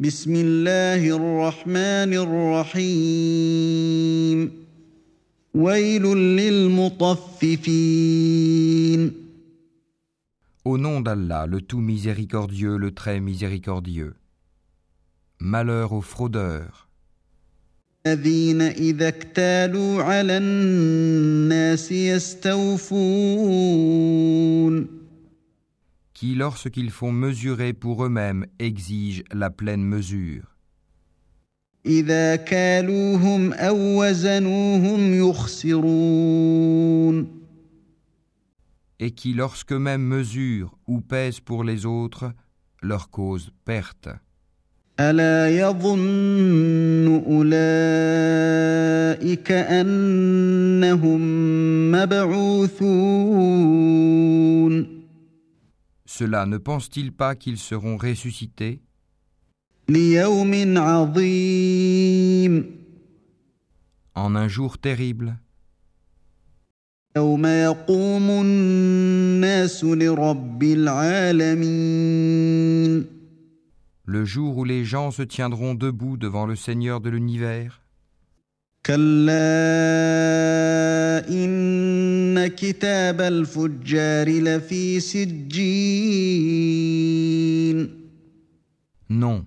بسم الله الرحمن الرحيم ويل للمطففين Au nom d'Allah, le tout miséricordieux, le très miséricordieux. Malheur aux fraudeurs, الذين إذا اكتالوا على الناس يستوفون qui, lorsqu'ils font mesurer pour eux-mêmes, exigent la pleine mesure, إذا كالوهم أو وزنوهم يخسرون et qui, lorsqu'eux-mêmes mesurent ou pèsent pour les autres, leur causent perte. ألا يظن أولئك أنهم مبعوثون cela ne pensent-ils pas qu'ils seront ressuscités? En un jour terrible. Le jour où les gens se tiendront debout devant le Seigneur de l'univers. كلا إن كتاب الفجار لفي سجين Non,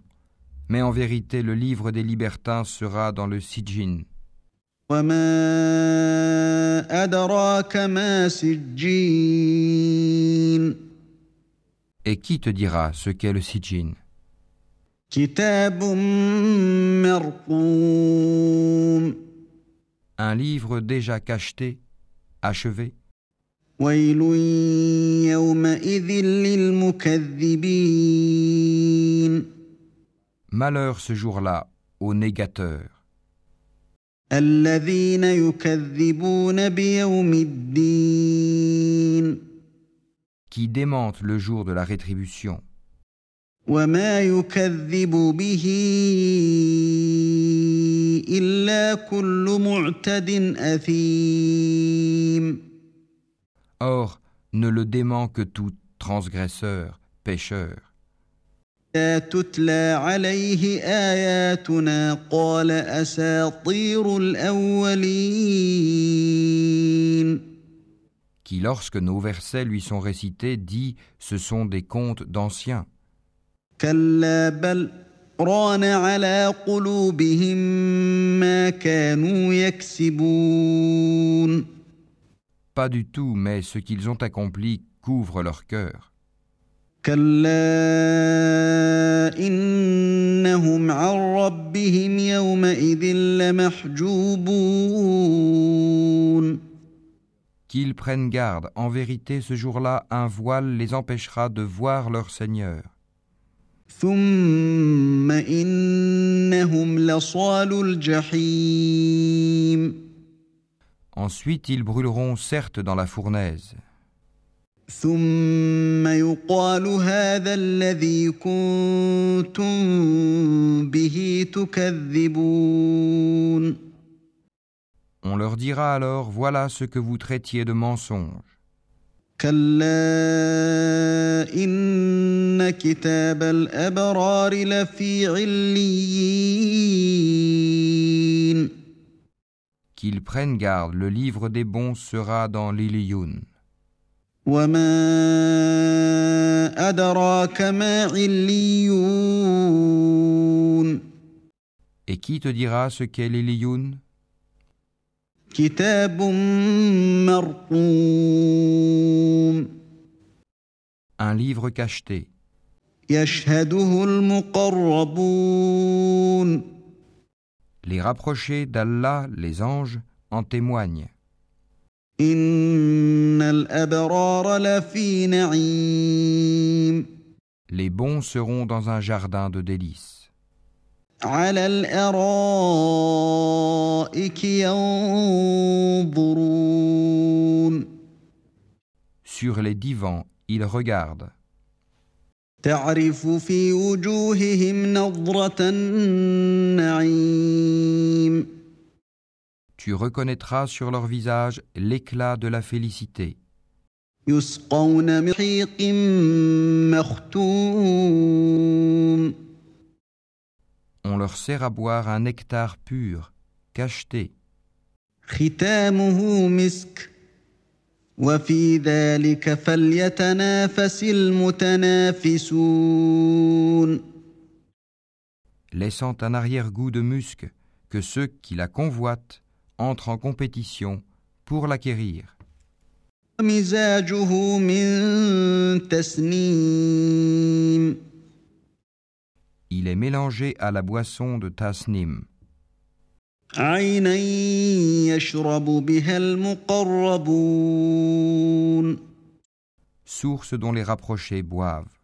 mais en vérité le livre des libertins sera dans le Sijin. وما أدراك ما سجين Et qui te dira ce qu'est le Sijin كتاب مرقوم Un livre déjà cacheté, achevé. Malheur ce jour-là aux négateurs. Qui démentent le jour de la rétribution. وما يكذب به إلا كل معتد أثيم Or, ne le dément que tout transgresseur, pécheur. إذا تتلى عليه آياتنا قال أساطير الأولين qui, lorsque nos versets lui sont récités, dit Ce sont des contes d'anciens. كلا بل ران على قلوبهم ما كانوا يكسبون Pas du tout, mais ce qu'ils ont accompli couvre leur cœur. كلا إنهم عن ربهم يومئذ لمحجوبون Qu'ils prennent garde, en vérité, ce jour-là, un voile les empêchera de voir leur Seigneur. ثم إنهم لصال الجحيم Ensuite, ils brûleront certes dans la fournaise. ثم يقال هذا الذي كنتم به تكذبون On leur dira alors Voilà ce que vous traitiez de mensonge. كلا إن كتاب الأبرار لفي عليين Qu'ils prennent garde, le livre des bons sera dans l'Iliyun. وما أدراك ما عليون Et qui te dira ce qu'est l'Iliyun كتاب مرقوم un livre cacheté. Les rapprochés d'Allah, les anges, en témoignent. Les bons seront dans un jardin de délices. على الأرائك ينظرون Sur les divans, ils regardent. تعرف في وجوههم نظرة النعيم Tu reconnaîtras sur leur visage l'éclat de la félicité. يسقون من رحيق مختوم on leur sert à boire un nectar pur, cacheté. Laissant un arrière-goût de musc, que ceux qui la convoitent entrent en compétition pour l'acquérir مزاجه من تسنيم Il est mélangé à la boisson de Tasnim, عينا يشرب بها المقربون source dont les rapprochés boivent.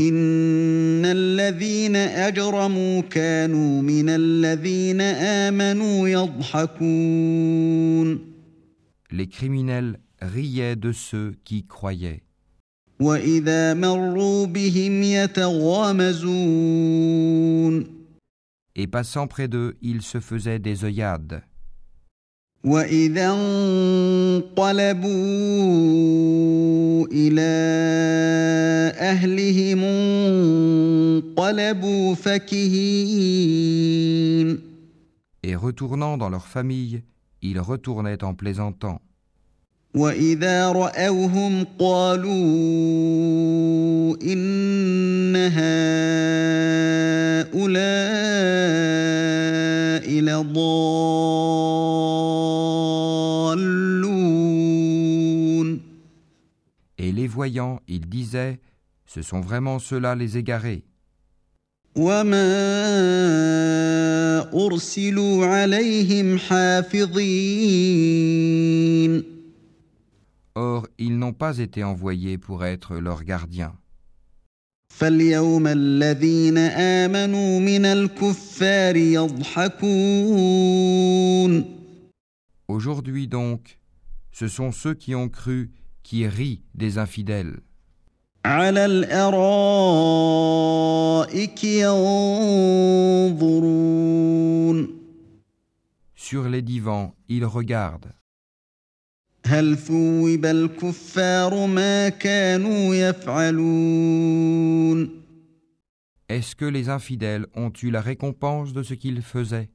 ان الذين اجرموا كانوا من الذين امنوا يضحكون Les criminels riaient de ceux qui croyaient. Et passant près d'eux, ils se faisaient des œillades. واذا انقلبوا الى اهلهم انقلبوا فكهين Et retournant dans leur famille, ils retournaient en plaisantant. واذا راوهم قالوا ان هؤلاء لضالون Et les voyant, ils disaient Ce sont vraiment ceux-là les égarés. وما ارسلوا عليهم حافظين Or, ils n'ont pas été envoyés pour être leurs gardiens. Aujourd'hui donc, ce sont ceux qui ont cru qui rient des infidèles. Sur les divans, ils regardent. هل ثوب الكفار ما كانوا يفعلون Est-ce que les infidèles ont eu la récompense de ce qu'ils faisaient